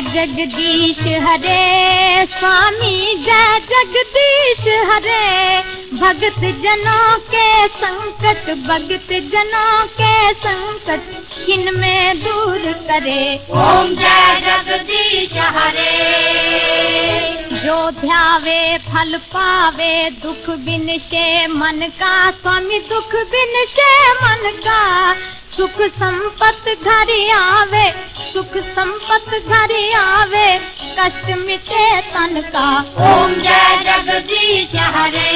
जगदीश हरे स्वामी जय जगदीश हरे। भगत जनों के संकट भगत जनों के संकट छिन में दूर करे। ओम जय जगदीश हरे। जो ध्यावे फल पावे दुख बिन से मन का स्वामी दुख बिन से मन का सुख संपत घर आवे। सुख संपत घर आवे कष्ट मिटे तन का। ओम जय जगदीश हरे।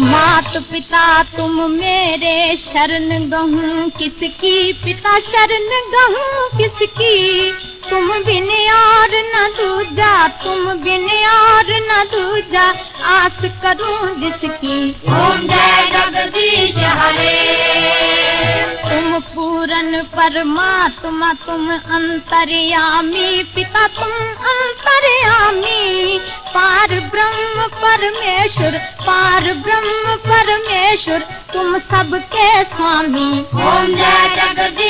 मात पिता तुम मेरे शरण गहूँ। किसकी पिता शरण गहूँ? किसकी? तुम बिन और न दूजा तुम बिन और न दूजा आस करूँ जिसकी। ओम जय जगदीश हरे तुम पूरन परमात्मा तुम अंतर्यामी पिता तुम अंतर्यामी। पार ब्रह्म परमेश्वर पार ब्रह्म परमेश्वर तुम सबके स्वामी। ओम जय जगदीश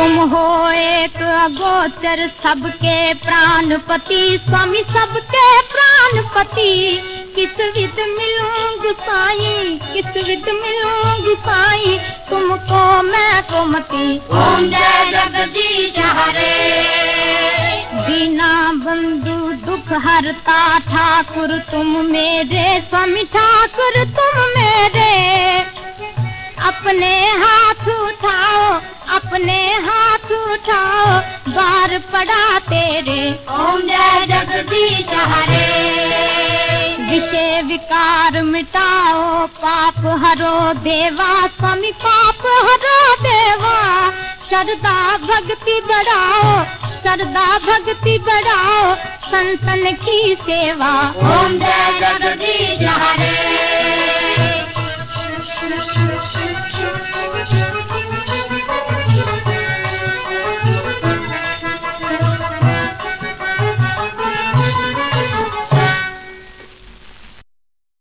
तुम हो एक अगोचर सबके प्राणपति स्वामी सबके प्राणपति। किस विध मिलूं गुसाई किस विध मिलूं गुसाई तुमको मैं कोमती ओम जय जगदीश हरे। दीना बंधु दुख हरता ठाकुर तुम मेरे स्वामी ठाकुर तुम मेरे। अपने हाथ उठाओ अपने हाथ उठाओ बार पड़ा तेरे। ओम जय जगदीश हरे विषय विकार मिटाओ पाप हरो देवा स्वामी पाप हरो देवा। श्रद्धा भक्ति बढ़ाओ श्रद्धा भक्ति बढ़ाओ संतन की सेवा। ओम जय जगदीश